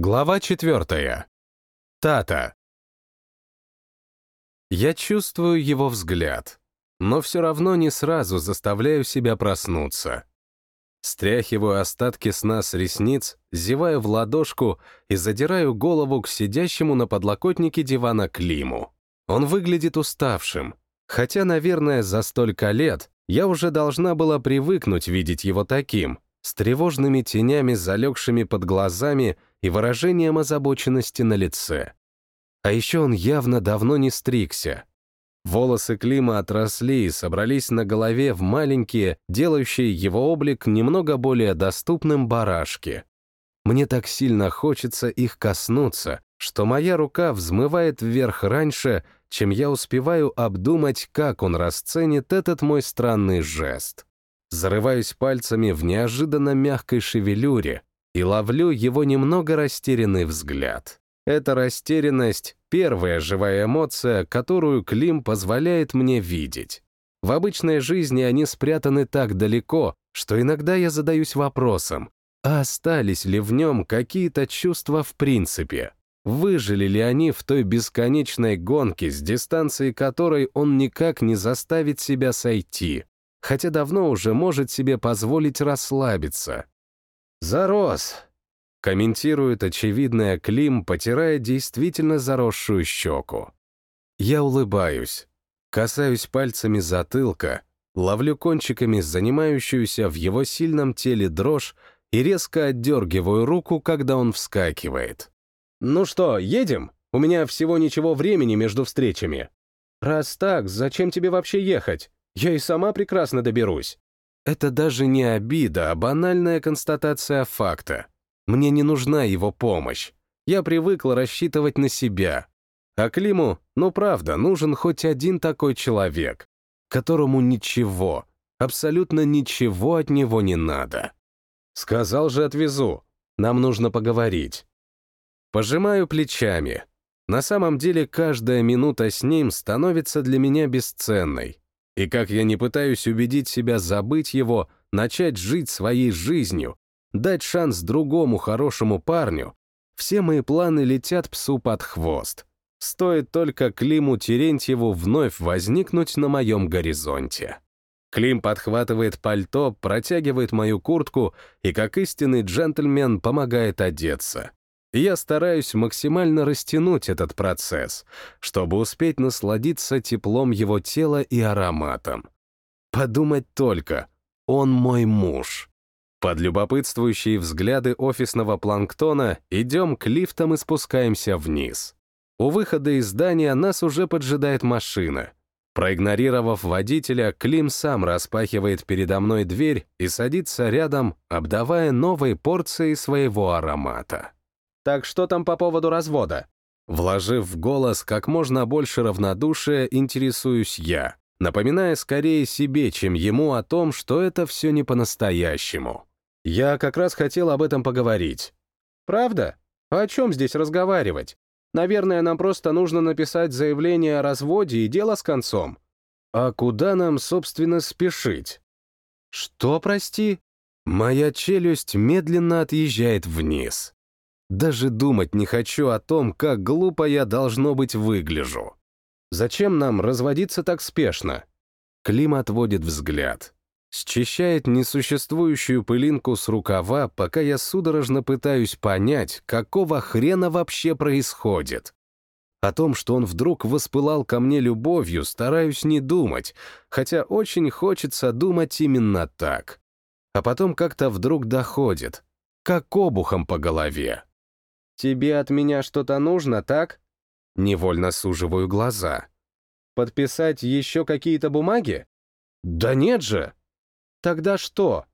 Глава четвертая. Тата. Я чувствую его взгляд, но все равно не сразу заставляю себя проснуться. Стряхиваю остатки сна с ресниц, зеваю в ладошку и задираю голову к сидящему на подлокотнике дивана Климу. Он выглядит уставшим, хотя, наверное, за столько лет я уже должна была привыкнуть видеть его таким, с тревожными тенями, залегшими под глазами и выражением озабоченности на лице. А еще он явно давно не стригся. Волосы Клима отросли и собрались на голове в маленькие, делающие его облик немного более доступным барашки. Мне так сильно хочется их коснуться, что моя рука взмывает вверх раньше, чем я успеваю обдумать, как он расценит этот мой странный жест. Зарываюсь пальцами в неожиданно мягкой шевелюре и ловлю его немного растерянный взгляд. Эта растерянность — первая живая эмоция, которую Клим позволяет мне видеть. В обычной жизни они спрятаны так далеко, что иногда я задаюсь вопросом, а остались ли в нем какие-то чувства в принципе? Выжили ли они в той бесконечной гонке, с дистанции которой он никак не заставит себя сойти? хотя давно уже может себе позволить расслабиться. «Зарос!» — комментирует очевидная Клим, потирая действительно заросшую щеку. Я улыбаюсь, касаюсь пальцами затылка, ловлю кончиками занимающуюся в его сильном теле дрожь и резко отдергиваю руку, когда он вскакивает. «Ну что, едем? У меня всего ничего времени между встречами». «Раз так, зачем тебе вообще ехать? Я и сама прекрасно доберусь. Это даже не обида, а банальная констатация факта. Мне не нужна его помощь. Я привыкла рассчитывать на себя. А Климу, ну правда, нужен хоть один такой человек, которому ничего, абсолютно ничего от него не надо. Сказал же отвезу. Нам нужно поговорить. Пожимаю плечами. На самом деле каждая минута с ним становится для меня бесценной. И как я не пытаюсь убедить себя забыть его, начать жить своей жизнью, дать шанс другому хорошему парню, все мои планы летят псу под хвост. Стоит только Климу Терентьеву вновь возникнуть на моем горизонте. Клим подхватывает пальто, протягивает мою куртку и, как истинный джентльмен, помогает одеться я стараюсь максимально растянуть этот процесс, чтобы успеть насладиться теплом его тела и ароматом. Подумать только, он мой муж. Под любопытствующие взгляды офисного планктона идем к лифтам и спускаемся вниз. У выхода из здания нас уже поджидает машина. Проигнорировав водителя, Клим сам распахивает передо мной дверь и садится рядом, обдавая новой порцией своего аромата. Так что там по поводу развода? Вложив в голос как можно больше равнодушия, интересуюсь я, напоминая скорее себе, чем ему о том, что это все не по-настоящему. Я как раз хотел об этом поговорить. Правда? О чем здесь разговаривать? Наверное, нам просто нужно написать заявление о разводе и дело с концом. А куда нам, собственно, спешить? Что, прости? Моя челюсть медленно отъезжает вниз. Даже думать не хочу о том, как глупо я, должно быть, выгляжу. Зачем нам разводиться так спешно? Клим отводит взгляд. Счищает несуществующую пылинку с рукава, пока я судорожно пытаюсь понять, какого хрена вообще происходит. О том, что он вдруг воспылал ко мне любовью, стараюсь не думать, хотя очень хочется думать именно так. А потом как-то вдруг доходит, как обухом по голове. «Тебе от меня что-то нужно, так?» Невольно суживаю глаза. «Подписать еще какие-то бумаги?» «Да нет же!» «Тогда что?»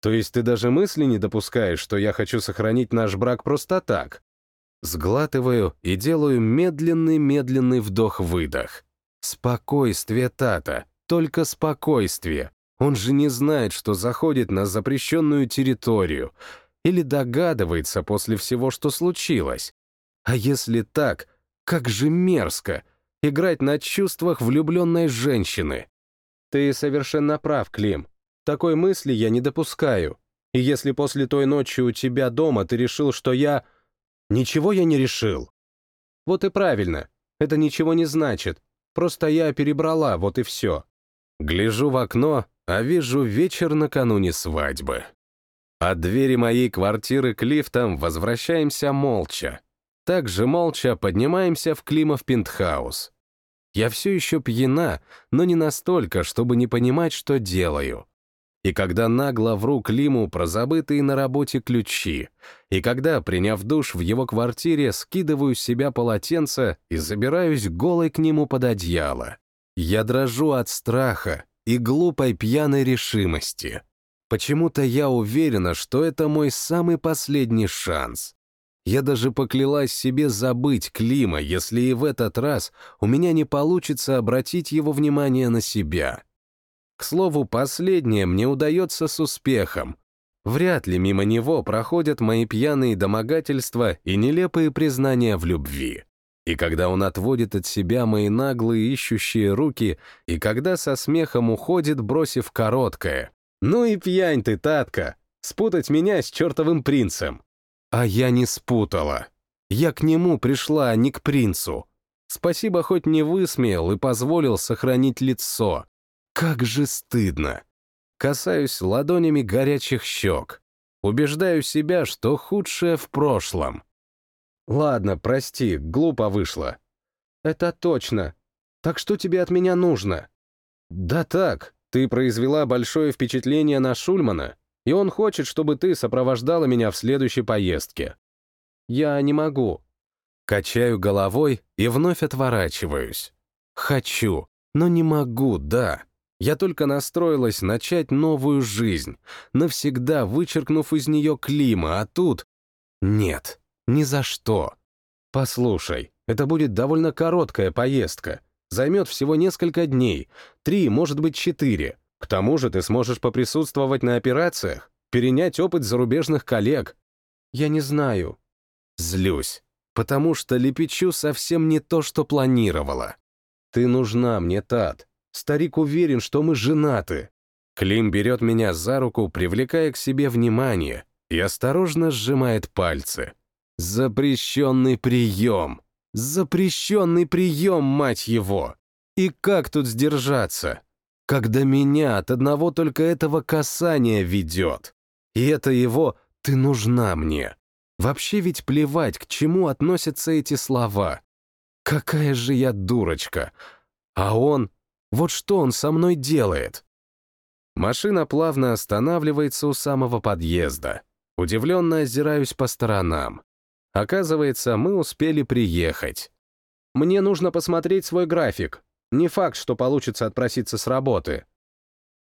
«То есть ты даже мысли не допускаешь, что я хочу сохранить наш брак просто так?» Сглатываю и делаю медленный-медленный вдох-выдох. Спокойствие, Тата, только спокойствие. Он же не знает, что заходит на запрещенную территорию. Или догадывается после всего, что случилось? А если так, как же мерзко играть на чувствах влюбленной женщины. Ты совершенно прав, Клим. Такой мысли я не допускаю. И если после той ночи у тебя дома ты решил, что я... Ничего я не решил. Вот и правильно. Это ничего не значит. Просто я перебрала, вот и все. Гляжу в окно, а вижу вечер накануне свадьбы. От двери моей квартиры к лифтам возвращаемся молча. Также молча поднимаемся в Климов пентхаус. Я все еще пьяна, но не настолько, чтобы не понимать, что делаю. И когда нагло вру Климу про забытые на работе ключи, и когда, приняв душ в его квартире, скидываю с себя полотенце и забираюсь голой к нему под одеяло, я дрожу от страха и глупой пьяной решимости. Почему-то я уверена, что это мой самый последний шанс. Я даже поклялась себе забыть Клима, если и в этот раз у меня не получится обратить его внимание на себя. К слову, последнее мне удается с успехом. Вряд ли мимо него проходят мои пьяные домогательства и нелепые признания в любви. И когда он отводит от себя мои наглые ищущие руки, и когда со смехом уходит, бросив короткое. «Ну и пьянь ты, Татка! Спутать меня с чертовым принцем!» А я не спутала. Я к нему пришла, а не к принцу. Спасибо, хоть не высмеял и позволил сохранить лицо. Как же стыдно. Касаюсь ладонями горячих щек. Убеждаю себя, что худшее в прошлом. Ладно, прости, глупо вышло. Это точно. Так что тебе от меня нужно? Да так, ты произвела большое впечатление на Шульмана и он хочет, чтобы ты сопровождала меня в следующей поездке. Я не могу. Качаю головой и вновь отворачиваюсь. Хочу, но не могу, да. Я только настроилась начать новую жизнь, навсегда вычеркнув из нее Клима, а тут... Нет, ни за что. Послушай, это будет довольно короткая поездка. Займет всего несколько дней, три, может быть, четыре. К тому же ты сможешь поприсутствовать на операциях, перенять опыт зарубежных коллег. Я не знаю. Злюсь, потому что лепечу совсем не то, что планировала. Ты нужна мне, Тат. Старик уверен, что мы женаты. Клим берет меня за руку, привлекая к себе внимание, и осторожно сжимает пальцы. Запрещенный прием. Запрещенный прием, мать его. И как тут сдержаться? когда меня от одного только этого касания ведет. И это его «ты нужна мне». Вообще ведь плевать, к чему относятся эти слова. Какая же я дурочка. А он... Вот что он со мной делает? Машина плавно останавливается у самого подъезда. Удивленно озираюсь по сторонам. Оказывается, мы успели приехать. Мне нужно посмотреть свой график. Не факт, что получится отпроситься с работы.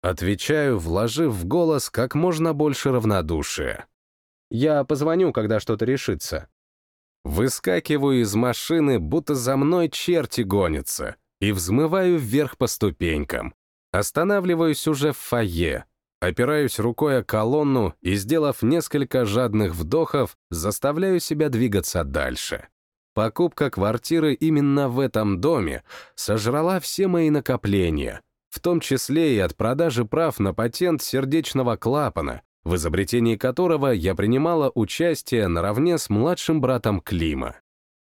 Отвечаю, вложив в голос как можно больше равнодушия. Я позвоню, когда что-то решится. Выскакиваю из машины, будто за мной черти гонятся, и взмываю вверх по ступенькам. Останавливаюсь уже в фойе, опираюсь рукой о колонну и, сделав несколько жадных вдохов, заставляю себя двигаться дальше. Покупка квартиры именно в этом доме сожрала все мои накопления, в том числе и от продажи прав на патент сердечного клапана, в изобретении которого я принимала участие наравне с младшим братом Клима.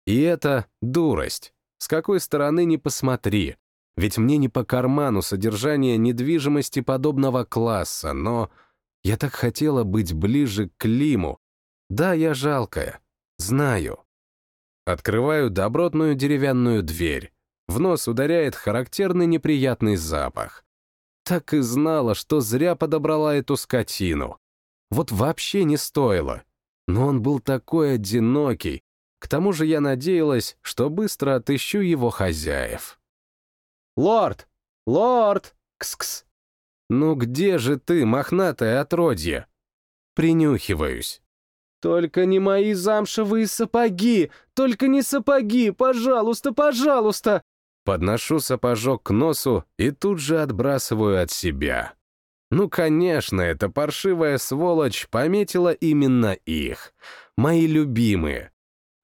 И это дурость. С какой стороны ни посмотри. Ведь мне не по карману содержание недвижимости подобного класса, но я так хотела быть ближе к Климу. Да, я жалкая. Знаю. Открываю добротную деревянную дверь. В нос ударяет характерный неприятный запах. Так и знала, что зря подобрала эту скотину. Вот вообще не стоило. Но он был такой одинокий. К тому же я надеялась, что быстро отыщу его хозяев. «Лорд! Лорд! Кс-кс! Ну где же ты, мохнатое отродье?» Принюхиваюсь. «Только не мои замшевые сапоги! Только не сапоги! Пожалуйста, пожалуйста!» Подношу сапожок к носу и тут же отбрасываю от себя. Ну, конечно, эта паршивая сволочь пометила именно их. Мои любимые.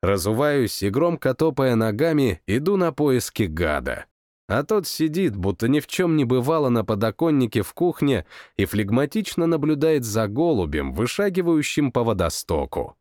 Разуваюсь и, громко топая ногами, иду на поиски гада а тот сидит, будто ни в чем не бывало на подоконнике в кухне и флегматично наблюдает за голубем, вышагивающим по водостоку.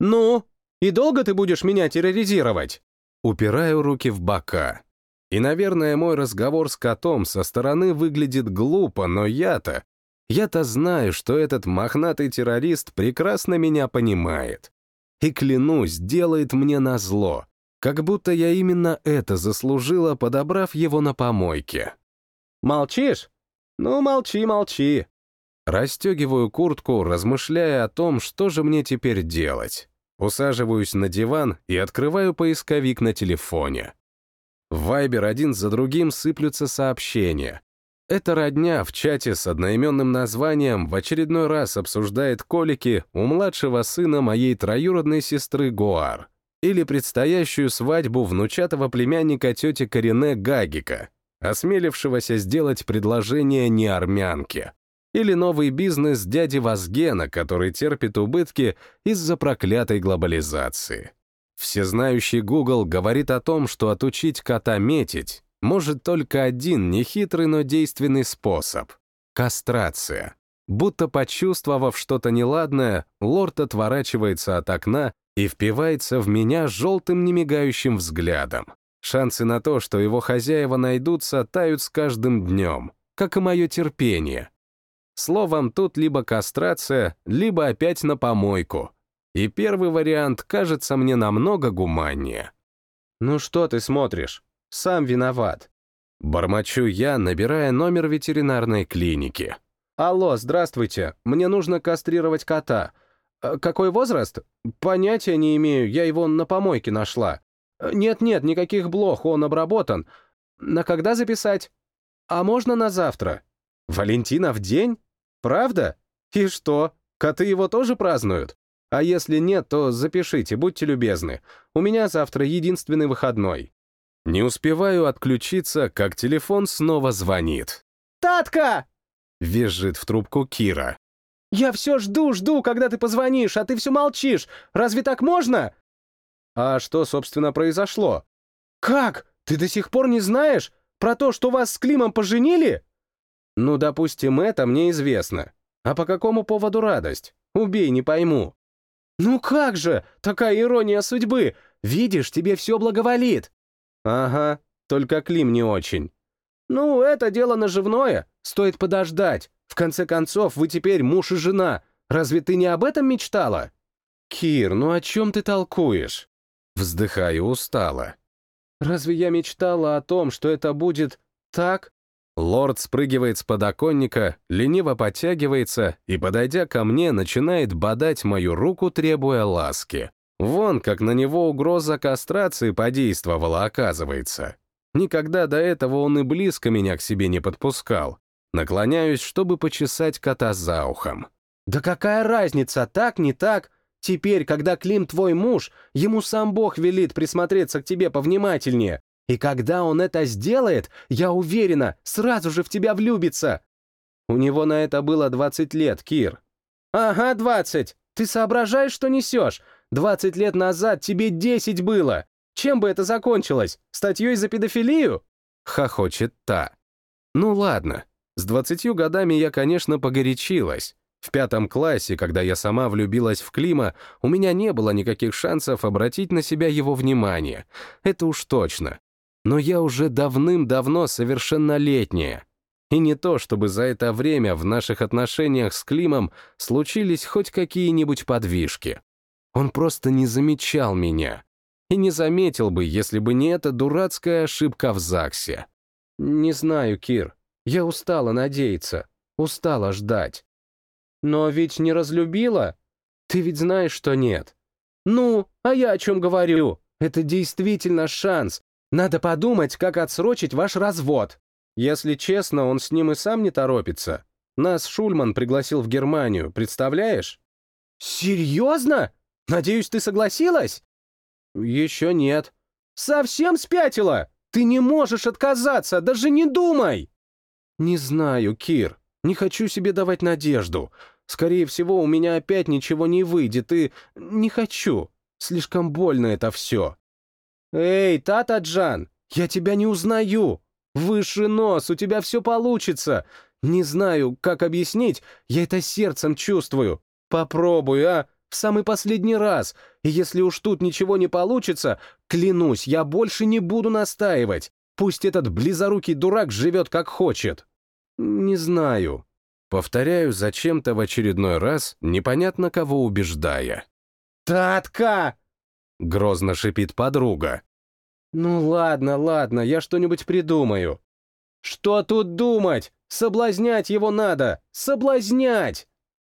«Ну, И долго ты будешь меня терроризировать?» Упираю руки в бока. И, наверное, мой разговор с котом со стороны выглядит глупо, но я-то... Я-то знаю, что этот мохнатый террорист прекрасно меня понимает. И, клянусь, делает мне назло, как будто я именно это заслужила, подобрав его на помойке. «Молчишь? Ну, молчи, молчи». Растегиваю куртку, размышляя о том, что же мне теперь делать. Усаживаюсь на диван и открываю поисковик на телефоне. В Вайбер один за другим сыплются сообщения. Эта родня в чате с одноименным названием в очередной раз обсуждает колики у младшего сына моей троюродной сестры Гуар или предстоящую свадьбу внучатого племянника тети Корене Гагика, осмелившегося сделать предложение не армянке, или новый бизнес дяди Вазгена, который терпит убытки из-за проклятой глобализации. Всезнающий Google говорит о том, что отучить кота метить может только один нехитрый, но действенный способ — кастрация. Будто почувствовав что-то неладное, лорд отворачивается от окна и впивается в меня желтым немигающим взглядом. Шансы на то, что его хозяева найдутся, тают с каждым днем, как и мое терпение. Словом, тут либо кастрация, либо опять на помойку. И первый вариант кажется мне намного гуманнее. «Ну что ты смотришь? Сам виноват». Бормочу я, набирая номер ветеринарной клиники. «Алло, здравствуйте. Мне нужно кастрировать кота. Э, какой возраст? Понятия не имею, я его на помойке нашла. Нет-нет, никаких блох, он обработан. На когда записать? А можно на завтра? Валентина в день? Правда? И что, коты его тоже празднуют? А если нет, то запишите, будьте любезны. У меня завтра единственный выходной. Не успеваю отключиться, как телефон снова звонит. «Татка!» — визжит в трубку Кира. «Я все жду, жду, когда ты позвонишь, а ты все молчишь. Разве так можно?» «А что, собственно, произошло?» «Как? Ты до сих пор не знаешь? Про то, что вас с Климом поженили?» «Ну, допустим, это мне известно. А по какому поводу радость? Убей, не пойму». «Ну как же? Такая ирония судьбы! Видишь, тебе все благоволит!» «Ага, только Клим не очень». «Ну, это дело наживное. Стоит подождать. В конце концов, вы теперь муж и жена. Разве ты не об этом мечтала?» «Кир, ну о чем ты толкуешь?» Вздыхаю устало. «Разве я мечтала о том, что это будет так?» Лорд спрыгивает с подоконника, лениво подтягивается и, подойдя ко мне, начинает бодать мою руку, требуя ласки. Вон, как на него угроза кастрации подействовала, оказывается. Никогда до этого он и близко меня к себе не подпускал. Наклоняюсь, чтобы почесать кота за ухом. «Да какая разница, так, не так? Теперь, когда Клим твой муж, ему сам Бог велит присмотреться к тебе повнимательнее. И когда он это сделает, я уверена, сразу же в тебя влюбится. У него на это было 20 лет, Кир. Ага, 20. Ты соображаешь, что несешь? 20 лет назад тебе 10 было. Чем бы это закончилось? Статьей за педофилию? Хохочет та. Ну ладно, с 20 годами я, конечно, погорячилась. В пятом классе, когда я сама влюбилась в Клима, у меня не было никаких шансов обратить на себя его внимание. Это уж точно но я уже давным-давно совершеннолетняя. И не то, чтобы за это время в наших отношениях с Климом случились хоть какие-нибудь подвижки. Он просто не замечал меня. И не заметил бы, если бы не эта дурацкая ошибка в ЗАГСе. Не знаю, Кир. Я устала надеяться. Устала ждать. Но ведь не разлюбила? Ты ведь знаешь, что нет. Ну, а я о чем говорю? Это действительно шанс, надо подумать, как отсрочить ваш развод. Если честно, он с ним и сам не торопится. Нас Шульман пригласил в Германию, представляешь? Серьезно? Надеюсь, ты согласилась? Еще нет. Совсем спятила? Ты не можешь отказаться, даже не думай! Не знаю, Кир. Не хочу себе давать надежду. Скорее всего, у меня опять ничего не выйдет, и не хочу. Слишком больно это все. «Эй, Тата-Джан, я тебя не узнаю! Выше нос, у тебя все получится! Не знаю, как объяснить, я это сердцем чувствую. Попробуй, а? В самый последний раз, и если уж тут ничего не получится, клянусь, я больше не буду настаивать. Пусть этот близорукий дурак живет как хочет. Не знаю. Повторяю зачем-то в очередной раз, непонятно кого убеждая. «Татка!» — грозно шипит подруга. «Ну ладно, ладно, я что-нибудь придумаю». «Что тут думать? Соблазнять его надо! Соблазнять!»